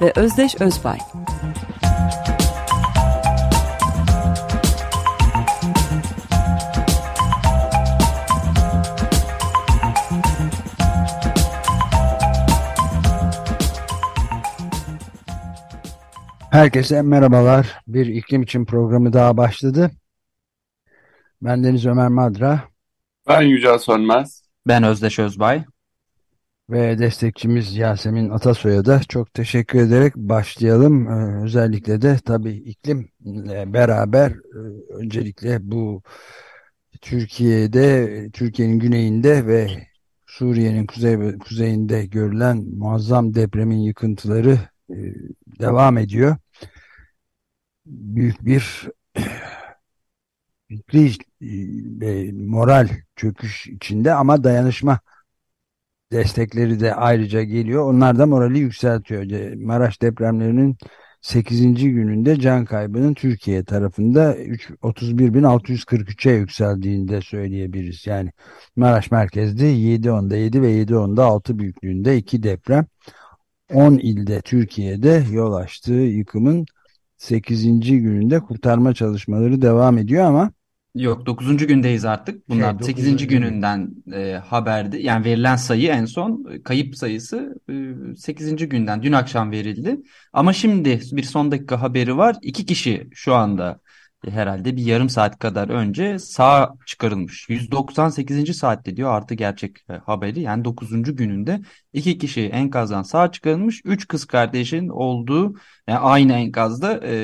ve Özdeş Özbay. Herkese merhabalar. Bir iklim için programı daha başladı. Ben Deniz Ömer Madra. Ben Yücel Sönmez. Ben Özdeş Özbay. Ve destekçimiz Yasemin Atasoy'a da çok teşekkür ederek başlayalım. Ee, özellikle de tabii iklimle beraber e, öncelikle bu Türkiye'de, Türkiye'nin güneyinde ve Suriye'nin kuzey, kuzeyinde görülen muazzam depremin yıkıntıları e, devam ediyor. Büyük bir fikri ve moral çöküş içinde ama dayanışma destekleri de ayrıca geliyor. Onlar da morali yükseltiyor. Maraş depremlerinin 8. gününde can kaybının Türkiye tarafında 31.643'e yükseldiğini de söyleyebiliriz. Yani Maraş merkezde 7.10'da 7 ve 7.10'da 6 büyüklüğünde 2 deprem 10 ilde Türkiye'de yol açtığı yıkımın 8. gününde kurtarma çalışmaları devam ediyor ama Yok 9. gündeyiz artık. Bunlar şey, 8. gününden e, haberdi. Yani verilen sayı en son e, kayıp sayısı e, 8. günden dün akşam verildi. Ama şimdi bir son dakika haberi var. İki kişi şu anda herhalde bir yarım saat kadar önce sağ çıkarılmış. 198. saatte diyor artı gerçek e, haberi yani 9. gününde iki kişi enkazdan sağ çıkarılmış. Üç kız kardeşin olduğu yani aynı enkazda e,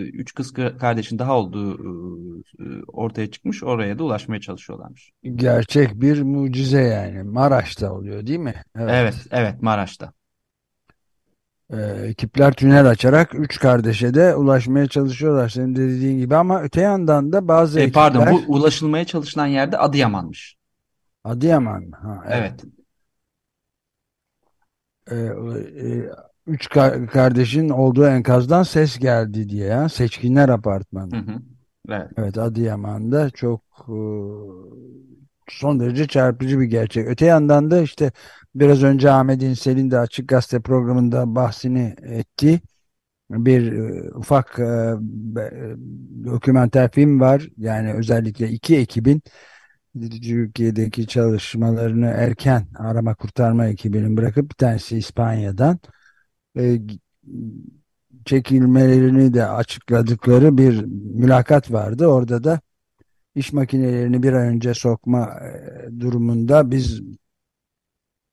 üç kız kardeşin daha olduğu e, ortaya çıkmış. Oraya da ulaşmaya çalışıyorlarmış. Gerçek bir mucize yani. Maraş'ta oluyor değil mi? Evet, evet, evet Maraş'ta e, ekipler tünel açarak üç kardeşe de ulaşmaya çalışıyorlar senin de dediğin gibi ama öte yandan da bazı e, ekipler... Pardon bu ulaşılmaya çalışılan yerde Adıyaman'mış. Adıyaman mı? Ha, evet. evet. E, e, üç kardeşin olduğu enkazdan ses geldi diye ya. Seçkinler Apartmanı. Hı hı. Evet. evet Adıyaman'da çok e, son derece çarpıcı bir gerçek. Öte yandan da işte biraz önce Ahmet İnsel'in de Açık Gazete programında bahsini etti. Bir e, ufak e, dokümenter film var. Yani özellikle iki ekibin Türkiye'deki çalışmalarını erken arama kurtarma ekibinin bırakıp bir tanesi İspanya'dan e, çekilmelerini de açıkladıkları bir mülakat vardı. Orada da iş makinelerini bir an önce sokma e, durumunda biz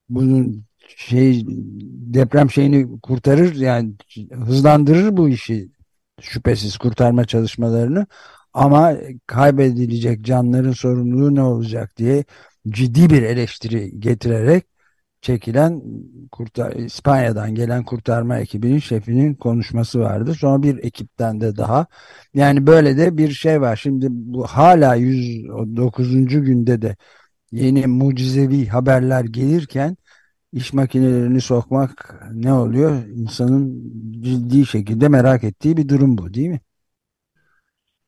bunun şey deprem şeyini kurtarır yani hızlandırır bu işi şüphesiz kurtarma çalışmalarını ama kaybedilecek canların sorumluluğu ne olacak diye ciddi bir eleştiri getirerek çekilen kurtar İspanya'dan gelen kurtarma ekibinin şefinin konuşması vardı. Sonra bir ekipten de daha. Yani böyle de bir şey var. Şimdi bu hala 109. günde de yeni mucizevi haberler gelirken iş makinelerini sokmak ne oluyor? İnsanın ciddi şekilde merak ettiği bir durum bu değil mi?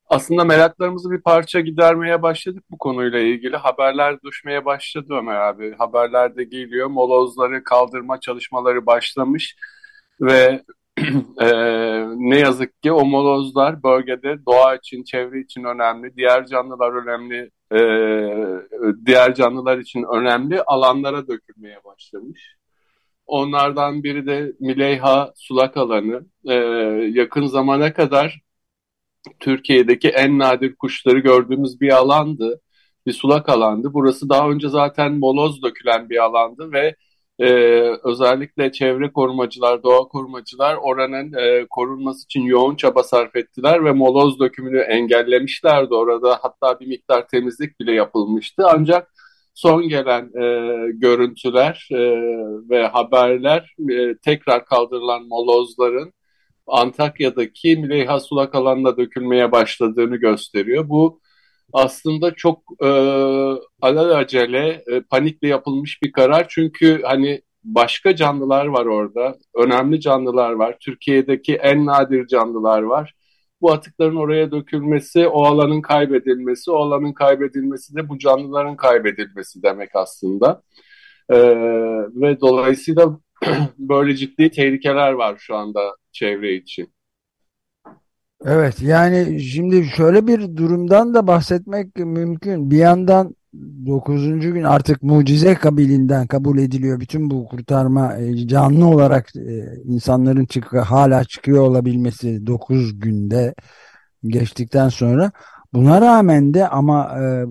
Aslında meraklarımızı bir parça gidermeye başladık bu konuyla ilgili. Haberler düşmeye başladı Ömer abi. Haberler de geliyor. Molozları kaldırma çalışmaları başlamış ve e, ne yazık ki o molozlar bölgede doğa için, çevre için önemli, diğer canlılar önemli, e, diğer canlılar için önemli alanlara dökülmeye başlamış. Onlardan biri de Mileyha sulak alanı. E, yakın zamana kadar Türkiye'deki en nadir kuşları gördüğümüz bir alandı. Bir sulak alandı. Burası daha önce zaten moloz dökülen bir alandı ve e, özellikle çevre korumacılar, doğa korumacılar oranın e, korunması için yoğun çaba sarf ettiler ve moloz dökümünü engellemişlerdi orada. Hatta bir miktar temizlik bile yapılmıştı. Ancak son gelen e, görüntüler e, ve haberler e, tekrar kaldırılan molozların Antakya'daki Müleyha Sulak alanına dökülmeye başladığını gösteriyor. Bu aslında çok e, alelacele, e, panikle yapılmış bir karar. Çünkü hani başka canlılar var orada, önemli canlılar var. Türkiye'deki en nadir canlılar var. Bu atıkların oraya dökülmesi, o alanın kaybedilmesi, o alanın kaybedilmesi de bu canlıların kaybedilmesi demek aslında. E, ve dolayısıyla böyle ciddi tehlikeler var şu anda çevre için. Evet yani şimdi şöyle bir durumdan da bahsetmek mümkün. Bir yandan 9. gün artık mucize kabilinden kabul ediliyor. Bütün bu kurtarma e, canlı olarak e, insanların çık hala çıkıyor olabilmesi 9 günde geçtikten sonra buna rağmen de ama e,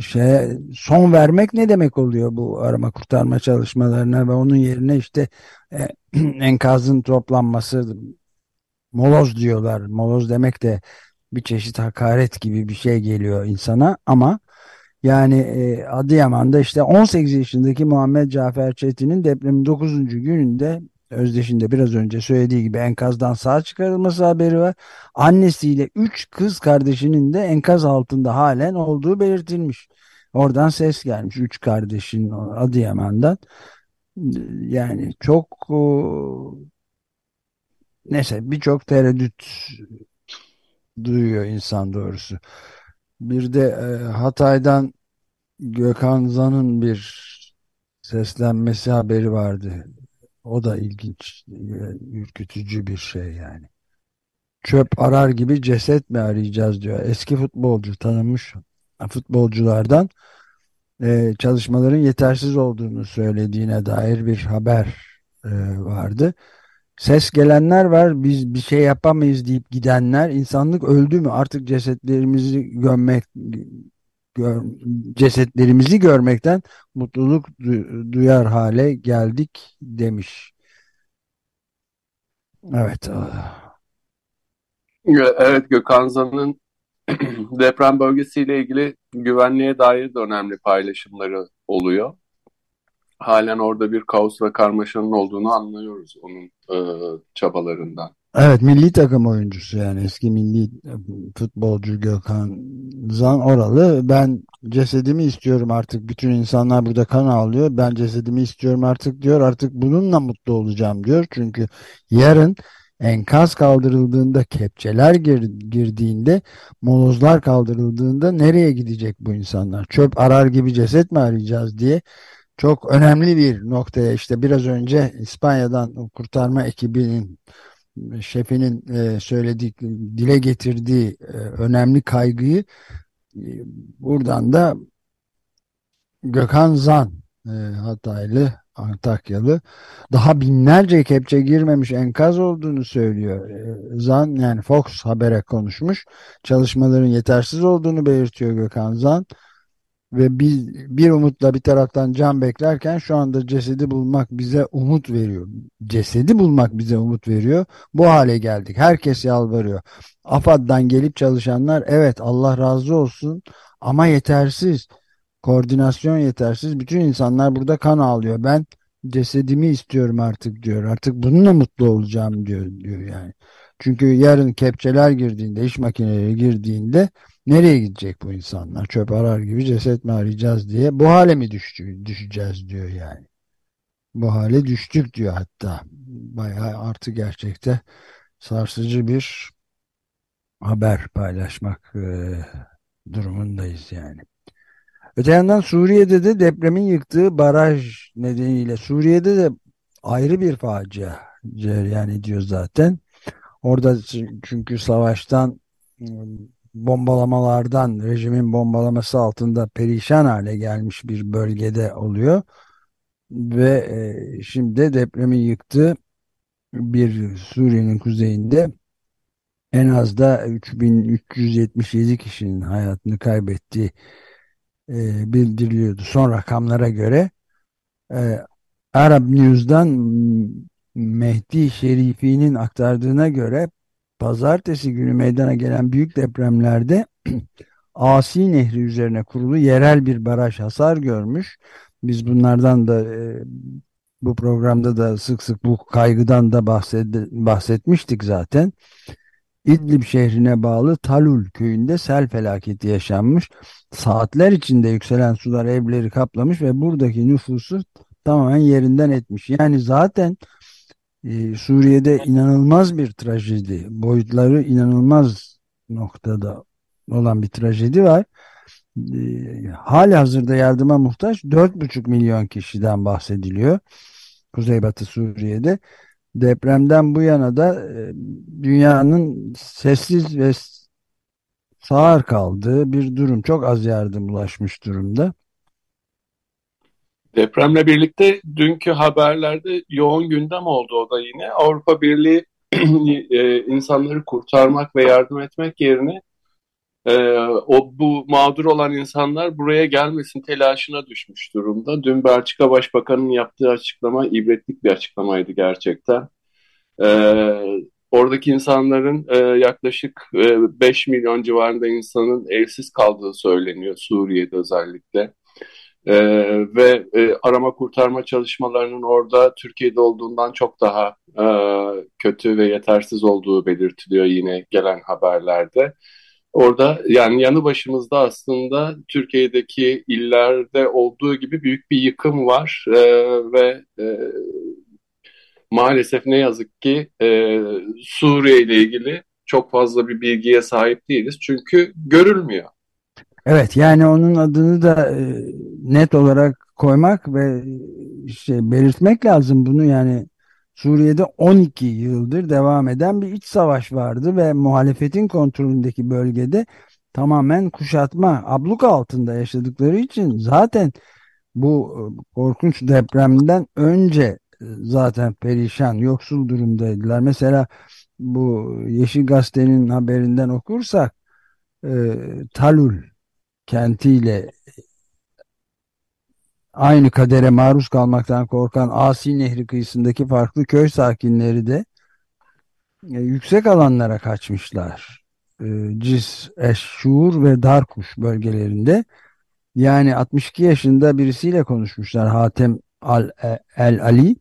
şey son vermek ne demek oluyor bu arama kurtarma çalışmalarına ve onun yerine işte enkazın toplanması moloz diyorlar. Moloz demek de bir çeşit hakaret gibi bir şey geliyor insana ama yani e, Adıyaman'da işte 18 yaşındaki Muhammed Cafer Çetin'in depremin 9. gününde Özdeş'in de biraz önce söylediği gibi enkazdan sağ çıkarılması haberi var. Annesiyle 3 kız kardeşinin de enkaz altında halen olduğu belirtilmiş. Oradan ses gelmiş 3 kardeşin Adıyaman'dan. Yani çok neyse birçok tereddüt duyuyor insan doğrusu. Bir de e, Hatay'dan Gökhan Zan'ın bir seslenmesi haberi vardı. O da ilginç, e, ürkütücü bir şey yani. Çöp arar gibi ceset mi arayacağız diyor. Eski futbolcu tanınmış futbolculardan e, çalışmaların yetersiz olduğunu söylediğine dair bir haber e, vardı ses gelenler var biz bir şey yapamayız deyip gidenler insanlık öldü mü artık cesetlerimizi gömmek gör, cesetlerimizi görmekten mutluluk duyar hale geldik demiş. Evet. Evet Gökhan Zan'ın deprem bölgesiyle ilgili güvenliğe dair de önemli paylaşımları oluyor halen orada bir kaos ve karmaşanın olduğunu anlıyoruz onun e, çabalarından. Evet milli takım oyuncusu yani eski milli futbolcu Gökhan Zan oralı. Ben cesedimi istiyorum artık bütün insanlar burada kan ağlıyor. Ben cesedimi istiyorum artık diyor. Artık bununla mutlu olacağım diyor. Çünkü yarın enkaz kaldırıldığında kepçeler gir, girdiğinde molozlar kaldırıldığında nereye gidecek bu insanlar? Çöp arar gibi ceset mi arayacağız diye çok önemli bir noktaya işte biraz önce İspanya'dan kurtarma ekibinin şefinin e, söylediği, dile getirdiği e, önemli kaygıyı e, buradan da Gökhan Zan Hataylı, Antakyalı daha binlerce kepçe girmemiş enkaz olduğunu söylüyor. Zan yani Fox Haber'e konuşmuş. Çalışmaların yetersiz olduğunu belirtiyor Gökhan Zan ve biz bir umutla bir taraftan can beklerken şu anda cesedi bulmak bize umut veriyor. Cesedi bulmak bize umut veriyor. Bu hale geldik. Herkes yalvarıyor. AFAD'dan gelip çalışanlar evet Allah razı olsun ama yetersiz. Koordinasyon yetersiz. Bütün insanlar burada kan ağlıyor. Ben cesedimi istiyorum artık diyor. Artık bununla mutlu olacağım diyor diyor yani. Çünkü yarın kepçeler girdiğinde, iş makineleri girdiğinde Nereye gidecek bu insanlar? Çöp arar gibi ceset mi arayacağız diye. Bu hale mi düştü, düşeceğiz diyor yani. Bu hale düştük diyor hatta. Bayağı artı gerçekte sarsıcı bir haber paylaşmak e, durumundayız yani. Öte yandan Suriye'de de depremin yıktığı baraj nedeniyle Suriye'de de ayrı bir facia cereyan ediyor zaten. Orada çünkü savaştan bombalamalardan, rejimin bombalaması altında perişan hale gelmiş bir bölgede oluyor. Ve e, şimdi depremi yıktı bir Suriye'nin kuzeyinde en az da 3377 kişinin hayatını kaybettiği e, bildiriliyordu. Son rakamlara göre e, Arab News'dan Mehdi Şerifi'nin aktardığına göre pazartesi günü meydana gelen büyük depremlerde Asi Nehri üzerine kurulu yerel bir baraj hasar görmüş. Biz bunlardan da e, Bu programda da sık sık bu kaygıdan da bahsetmiştik zaten. İdlib şehrine bağlı Talul köyünde sel felaketi yaşanmış. Saatler içinde yükselen sular evleri kaplamış ve buradaki nüfusu tamamen yerinden etmiş. Yani zaten e, Suriye'de inanılmaz bir trajedi, boyutları inanılmaz noktada olan bir trajedi var. E, hali hazırda yardıma muhtaç 4,5 milyon kişiden bahsediliyor. Kuzeybatı Suriye'de. Depremden bu yana da e, dünyanın sessiz ve sağır kaldığı bir durum. Çok az yardım ulaşmış durumda. Depremle birlikte dünkü haberlerde yoğun gündem oldu o da yine. Avrupa Birliği e, insanları kurtarmak ve yardım etmek yerine e, o bu mağdur olan insanlar buraya gelmesin telaşına düşmüş durumda. Dün Belçika Başbakanı'nın yaptığı açıklama ibretlik bir açıklamaydı gerçekten. E, oradaki insanların e, yaklaşık e, 5 milyon civarında insanın evsiz kaldığı söyleniyor Suriye'de özellikle. E, ve e, arama kurtarma çalışmalarının orada Türkiye'de olduğundan çok daha e, kötü ve yetersiz olduğu belirtiliyor yine gelen haberlerde. Orada yani yanı başımızda aslında Türkiye'deki illerde olduğu gibi büyük bir yıkım var e, ve e, maalesef ne yazık ki e, Suriye ile ilgili çok fazla bir bilgiye sahip değiliz çünkü görülmüyor. Evet yani onun adını da e, net olarak koymak ve işte belirtmek lazım bunu yani Suriye'de 12 yıldır devam eden bir iç savaş vardı ve muhalefetin kontrolündeki bölgede tamamen kuşatma, abluka altında yaşadıkları için zaten bu e, korkunç depremden önce e, zaten perişan, yoksul durumdaydılar. Mesela bu Yeşil Gazete'nin haberinden okursak e, Talul kentiyle aynı kadere maruz kalmaktan korkan Asi Nehri kıyısındaki farklı köy sakinleri de e, yüksek alanlara kaçmışlar. E, Cis, Eşşur ve Darkuş bölgelerinde. Yani 62 yaşında birisiyle konuşmuşlar Hatem Al El Ali.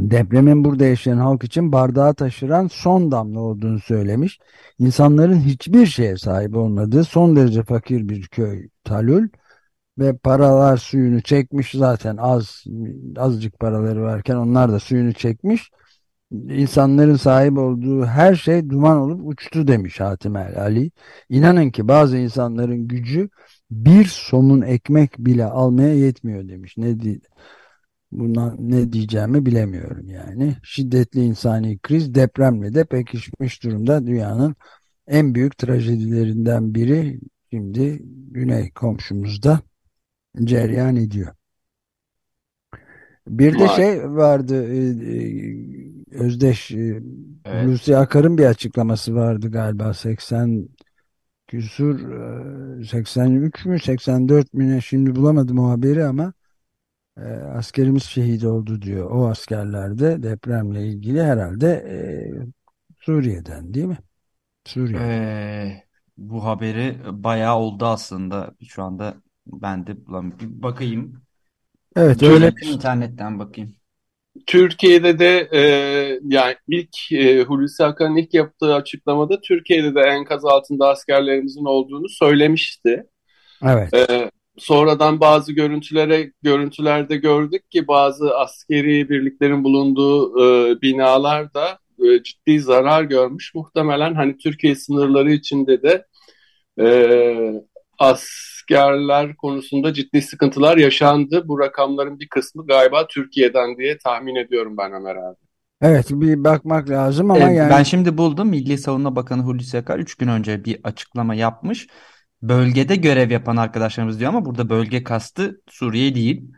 Depremin burada yaşayan halk için bardağı taşıran son damla olduğunu söylemiş. İnsanların hiçbir şeye sahip olmadığı son derece fakir bir köy Talul ve paralar suyunu çekmiş zaten az azıcık paraları varken onlar da suyunu çekmiş. İnsanların sahip olduğu her şey duman olup uçtu demiş Hatim el Ali. İnanın ki bazı insanların gücü bir somun ekmek bile almaya yetmiyor demiş. Ne di Buna ne diyeceğimi bilemiyorum yani. Şiddetli insani kriz depremle de pekişmiş durumda. Dünyanın en büyük trajedilerinden biri şimdi Güney komşumuzda cereyan ediyor. Bir de şey vardı e, e, Özdeş e, evet. Hulusi Akar'ın bir açıklaması vardı galiba 80 küsur 83 mü 84 mü ne şimdi bulamadım o haberi ama askerimiz şehit oldu diyor. O askerler de depremle ilgili herhalde Suriye'den değil mi? Suriye. Ee, bu haberi bayağı oldu aslında. Şu anda ben de bir bakayım. Evet öyle. internetten bakayım. Türkiye'de de e, yani ilk e, Hulusi Akar'ın ilk yaptığı açıklamada Türkiye'de de enkaz altında askerlerimizin olduğunu söylemişti. Evet. E, sonradan bazı görüntülere görüntülerde gördük ki bazı askeri birliklerin bulunduğu e, binalar da e, ciddi zarar görmüş. Muhtemelen hani Türkiye sınırları içinde de e, as askerler konusunda ciddi sıkıntılar yaşandı. Bu rakamların bir kısmı galiba Türkiye'den diye tahmin ediyorum ben Ömer abi. Evet bir bakmak lazım ama ee, yani. Ben şimdi buldum. Milli Savunma Bakanı Hulusi Akar 3 gün önce bir açıklama yapmış. Bölgede görev yapan arkadaşlarımız diyor ama burada bölge kastı Suriye değil.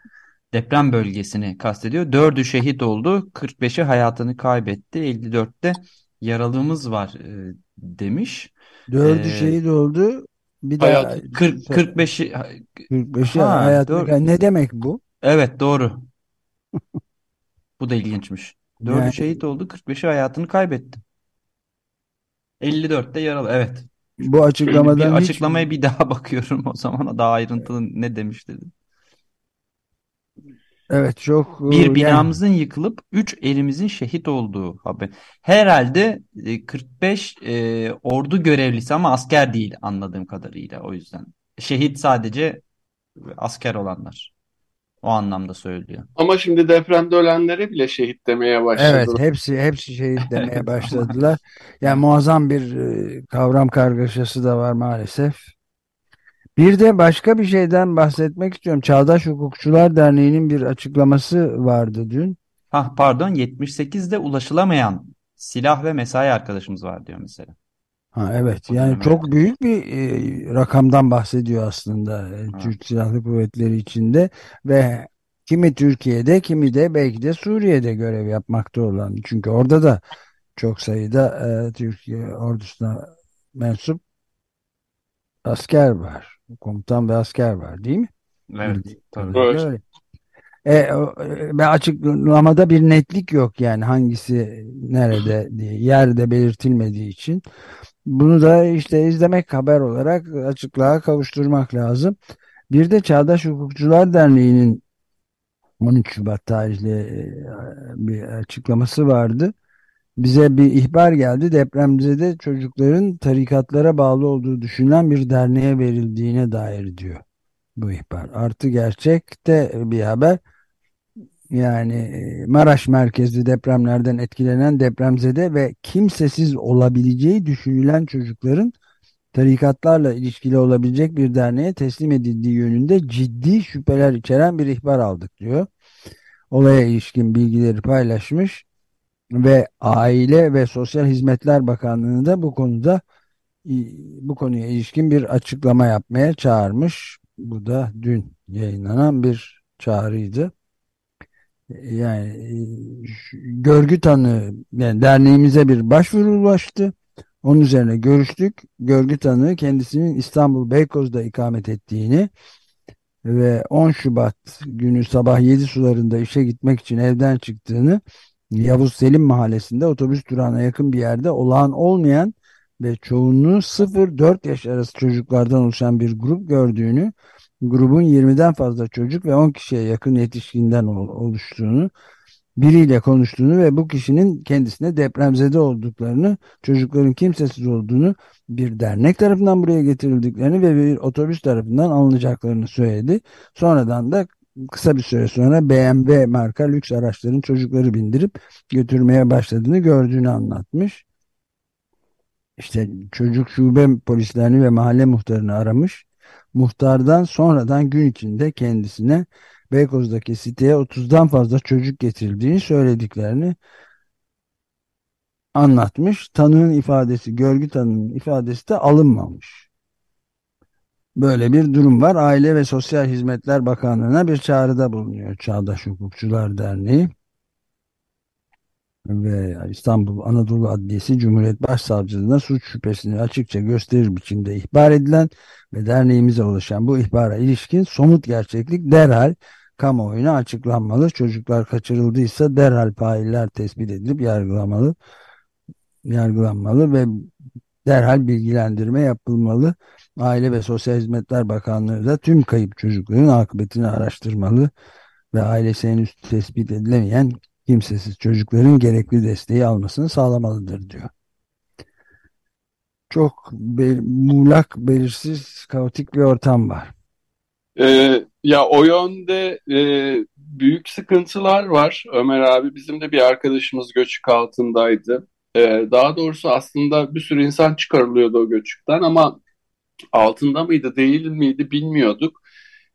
Deprem bölgesini kastediyor. 4'ü şehit oldu. 45'i hayatını kaybetti. 54'te yaralımız var e, demiş. 4'ü ee, şehit oldu. Bir daha 40 45'i 45'i ha, hayatını ne demek bu? Evet doğru. bu da ilginçmiş. 4'ü yani... şehit oldu, 45'i hayatını kaybetti. 54'te yaralı. Evet. Bu açıklamadan bir açıklamaya hiç... bir daha bakıyorum o zaman daha ayrıntılı ne demiş dedi. Evet çok bir binamızın yani... yıkılıp üç elimizin şehit olduğu haber. Herhalde 45 e, e, ordu görevlisi ama asker değil anladığım kadarıyla o yüzden. Şehit sadece asker olanlar. O anlamda söylüyor. Ama şimdi depremde ölenlere bile şehit demeye başladılar. Evet hepsi hepsi şehit demeye başladılar. Yani muazzam bir e, kavram kargaşası da var maalesef. Bir de başka bir şeyden bahsetmek istiyorum. Çağdaş Hukukçular Derneği'nin bir açıklaması vardı dün. Ha pardon 78'de ulaşılamayan silah ve mesai arkadaşımız var diyor mesela. Ha evet yani çok büyük bir e, rakamdan bahsediyor aslında e, Türk Silahlı Kuvvetleri içinde ve kimi Türkiye'de kimi de belki de Suriye'de görev yapmakta olan. Çünkü orada da çok sayıda e, Türkiye ordusuna mensup asker var. Komutan ve asker var değil mi? Evet. Tabii. Evet. E, ve açıklamada bir netlik yok yani hangisi nerede diye yerde belirtilmediği için. Bunu da işte izlemek haber olarak açıklığa kavuşturmak lazım. Bir de Çağdaş Hukukçular Derneği'nin 13 Şubat tarihli e, bir açıklaması vardı. Bize bir ihbar geldi. Depremzede çocukların tarikatlara bağlı olduğu düşünülen bir derneğe verildiğine dair diyor bu ihbar. Artı gerçekte bir haber. Yani e, Maraş merkezli depremlerden etkilenen depremzede ve kimsesiz olabileceği düşünülen çocukların tarikatlarla ilişkili olabilecek bir derneğe teslim edildiği yönünde ciddi şüpheler içeren bir ihbar aldık diyor. Olaya ilişkin bilgileri paylaşmış ve Aile ve Sosyal Hizmetler Bakanlığı'nı da bu konuda bu konuya ilişkin bir açıklama yapmaya çağırmış. Bu da dün yayınlanan bir çağrıydı. Yani görgü tanığı yani derneğimize bir başvuru ulaştı. Onun üzerine görüştük. Görgü tanığı kendisinin İstanbul Beykoz'da ikamet ettiğini ve 10 Şubat günü sabah 7 sularında işe gitmek için evden çıktığını Yavuz Selim mahallesinde otobüs durağına yakın bir yerde olağan olmayan ve çoğunluğu 0-4 yaş arası çocuklardan oluşan bir grup gördüğünü, grubun 20'den fazla çocuk ve 10 kişiye yakın yetişkinden oluştuğunu, biriyle konuştuğunu ve bu kişinin kendisine depremzede olduklarını, çocukların kimsesiz olduğunu, bir dernek tarafından buraya getirildiklerini ve bir otobüs tarafından alınacaklarını söyledi. Sonradan da kısa bir süre sonra BMW marka lüks araçların çocukları bindirip götürmeye başladığını gördüğünü anlatmış. İşte çocuk şube polislerini ve mahalle muhtarını aramış. Muhtardan sonradan gün içinde kendisine Beykoz'daki siteye 30'dan fazla çocuk getirildiğini söylediklerini anlatmış. Tanığın ifadesi, görgü tanığının ifadesi de alınmamış. Böyle bir durum var. Aile ve Sosyal Hizmetler Bakanlığı'na bir çağrıda bulunuyor Çağdaş Hukukçular Derneği ve İstanbul Anadolu Adliyesi Cumhuriyet Başsavcılığına suç şüphesini açıkça gösterir biçimde ihbar edilen ve derneğimize ulaşan bu ihbara ilişkin somut gerçeklik derhal kamuoyuna açıklanmalı. Çocuklar kaçırıldıysa derhal failler tespit edilip yargılamalı yargılanmalı ve derhal bilgilendirme yapılmalı. Aile ve Sosyal Hizmetler Bakanlığı da tüm kayıp çocukların akıbetini araştırmalı ve ailesi henüz tespit edilemeyen kimsesiz çocukların gerekli desteği almasını sağlamalıdır diyor. Çok be muğlak, belirsiz, kaotik bir ortam var. Ee, ya o yönde e, büyük sıkıntılar var Ömer abi. Bizim de bir arkadaşımız göçük altındaydı. Ee, daha doğrusu aslında bir sürü insan çıkarılıyordu o göçükten ama altında mıydı değil miydi bilmiyorduk.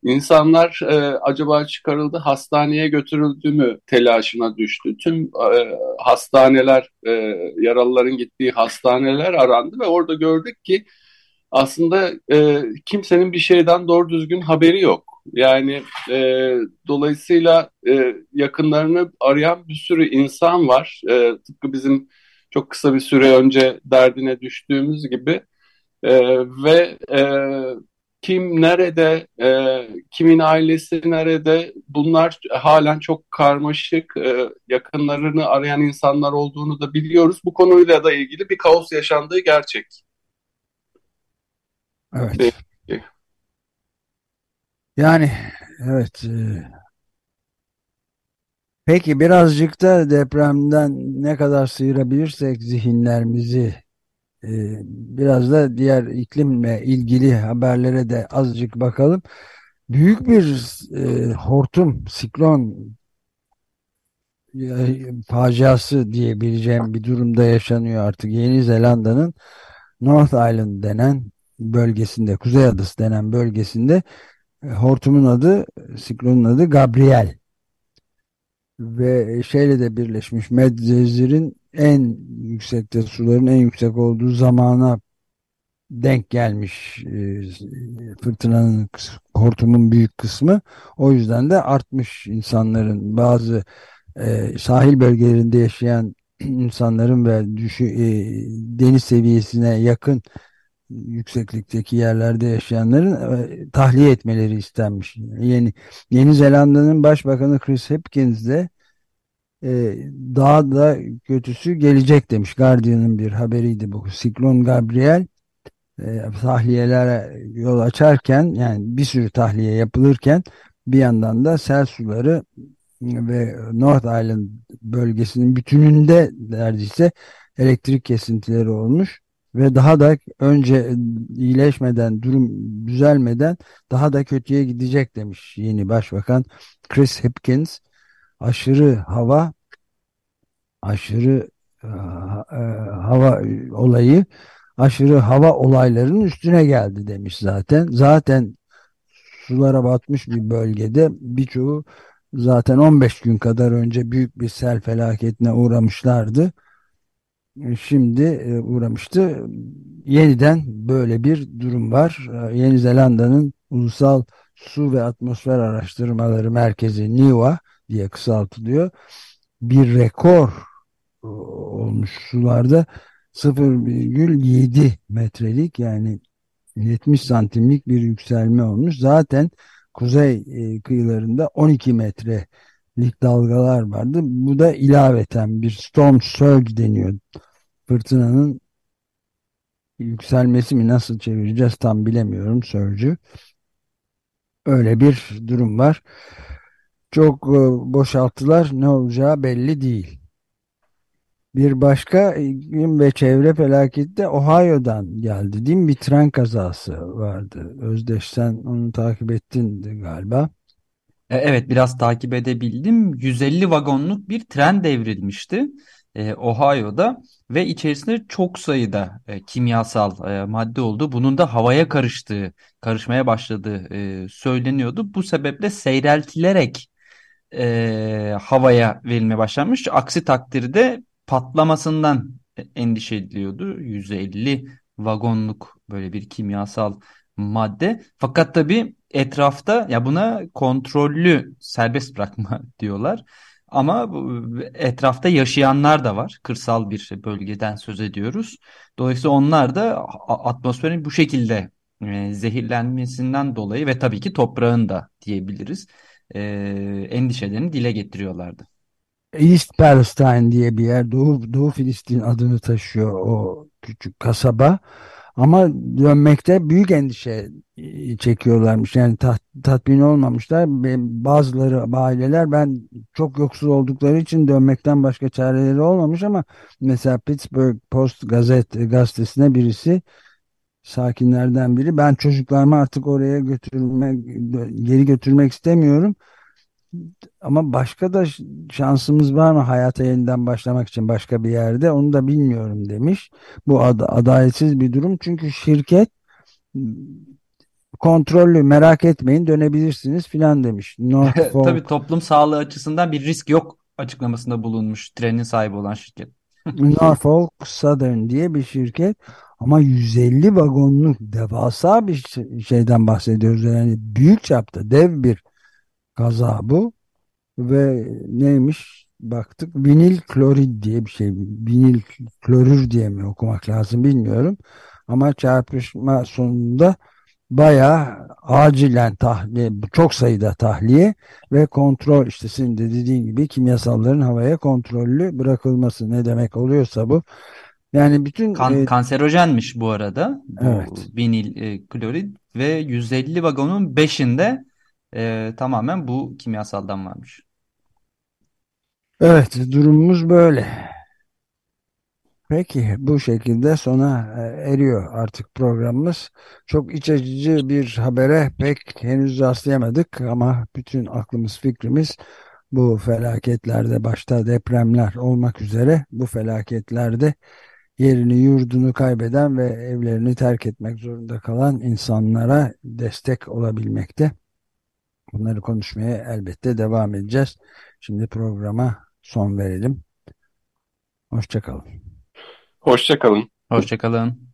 İnsanlar e, acaba çıkarıldı hastaneye götürüldü mü telaşına düştü. Tüm e, hastaneler e, yaralıların gittiği hastaneler arandı ve orada gördük ki aslında e, kimsenin bir şeyden doğru düzgün haberi yok. Yani e, dolayısıyla e, yakınlarını arayan bir sürü insan var. E, tıpkı bizim çok kısa bir süre önce derdine düştüğümüz gibi. E, ve e, kim nerede, e, kimin ailesi nerede bunlar halen çok karmaşık, e, yakınlarını arayan insanlar olduğunu da biliyoruz. Bu konuyla da ilgili bir kaos yaşandığı gerçek. Evet. Peki. Yani evet e, Peki birazcık da depremden ne kadar sıyırabilirsek zihinlerimizi biraz da diğer iklimle ilgili haberlere de azıcık bakalım. Büyük bir e, hortum, siklon e, faciası diyebileceğim bir durumda yaşanıyor artık. Yeni Zelanda'nın North Island denen bölgesinde, Kuzey Adası denen bölgesinde e, hortumun adı, siklonun adı Gabriel. Ve şeyle de birleşmiş Medzir'in en yüksekte suların en yüksek olduğu zamana denk gelmiş e, fırtınanın hortumun büyük kısmı. O yüzden de artmış insanların bazı e, sahil bölgelerinde yaşayan insanların ve düşü, e, deniz seviyesine yakın yükseklikteki yerlerde yaşayanların e, tahliye etmeleri istenmiş. Yeni Yeni Zelanda'nın Başbakanı Chris Hipkins de e, daha da kötüsü gelecek demiş. Guardian'ın bir haberiydi bu. Siklon Gabriel e, tahliyelere yol açarken yani bir sürü tahliye yapılırken bir yandan da sel suları ve North Island bölgesinin bütününde neredeyse elektrik kesintileri olmuş ve daha da önce iyileşmeden, durum düzelmeden daha da kötüye gidecek demiş yeni başbakan Chris Hipkins. Aşırı hava, aşırı e, e, hava olayı, aşırı hava olaylarının üstüne geldi demiş zaten. Zaten sulara batmış bir bölgede birçoğu zaten 15 gün kadar önce büyük bir sel felaketine uğramışlardı. Şimdi e, uğramıştı. Yeniden böyle bir durum var. E, Yeni Zelanda'nın Ulusal Su ve Atmosfer Araştırmaları Merkezi NIWA diye kısaltılıyor. Bir rekor e, olmuş sularda 0,7 metrelik yani 70 santimlik bir yükselme olmuş. Zaten kuzey kıyılarında 12 metrelik dalgalar vardı. Bu da ilaveten bir storm surge deniyor. Fırtınanın yükselmesi mi nasıl çevireceğiz tam bilemiyorum surge'ü. Öyle bir durum var. Çok e, boşalttılar ne olacağı belli değil. Bir başka iklim ve çevre felaketi de Ohio'dan geldi değil mi? Bir tren kazası vardı. Özdeş sen onu takip ettin galiba. E, Evet biraz takip edebildim. 150 vagonluk bir tren devrilmişti e, Ohio'da ve içerisinde çok sayıda e, kimyasal e, madde oldu. Bunun da havaya karıştığı, karışmaya başladığı e, söyleniyordu. Bu sebeple seyreltilerek e, havaya verilmeye başlanmış. Aksi takdirde patlamasından endişe ediliyordu. 150 vagonluk böyle bir kimyasal madde. Fakat tabii etrafta ya buna kontrollü serbest bırakma diyorlar. Ama etrafta yaşayanlar da var. Kırsal bir bölgeden söz ediyoruz. Dolayısıyla onlar da atmosferin bu şekilde e, zehirlenmesinden dolayı ve tabii ki toprağın da diyebiliriz e, endişelerini dile getiriyorlardı. East Palestine diye bir yer Doğu, Doğu Filistin adını taşıyor o küçük kasaba ama dönmekte büyük endişe e, çekiyorlarmış. Yani tat, tatmin olmamışlar. Bazıları aileler ben çok yoksul oldukları için dönmekten başka çareleri olmamış ama mesela Pittsburgh Post gazete gazetesine birisi sakinlerden biri ben çocuklarımı artık oraya götürmek geri götürmek istemiyorum ama başka da şansımız var mı hayata yeniden başlamak için başka bir yerde onu da bilmiyorum demiş. Bu ad adaletsiz bir durum çünkü şirket kontrollü merak etmeyin dönebilirsiniz filan demiş. Tabii toplum sağlığı açısından bir risk yok açıklamasında bulunmuş trenin sahibi olan şirket. Norfolk Southern diye bir şirket ama 150 vagonluk devasa bir şeyden bahsediyoruz. Yani büyük çapta dev bir kaza bu. Ve neymiş? Baktık vinil klorid diye bir şey. Vinil klorür diye mi okumak lazım bilmiyorum. Ama çarpışma sonunda bayağı acilen tahliye, çok sayıda tahliye ve kontrol işte senin de dediğin gibi kimyasalların havaya kontrollü bırakılması ne demek oluyorsa bu. Yani bütün kan, e, kanserojenmiş bu arada. Bu evet. vinil e, klorid ve 150 vagonun 5'inde e, tamamen bu kimyasaldan varmış. Evet, durumumuz böyle. Peki bu şekilde sona e, eriyor artık programımız. Çok iç açıcı bir habere pek henüz rastlayamadık ama bütün aklımız fikrimiz bu felaketlerde başta depremler olmak üzere bu felaketlerde yerini yurdunu kaybeden ve evlerini terk etmek zorunda kalan insanlara destek olabilmekte. Bunları konuşmaya elbette devam edeceğiz. Şimdi programa son verelim. Hoşçakalın. Hoşçakalın. Hoşçakalın.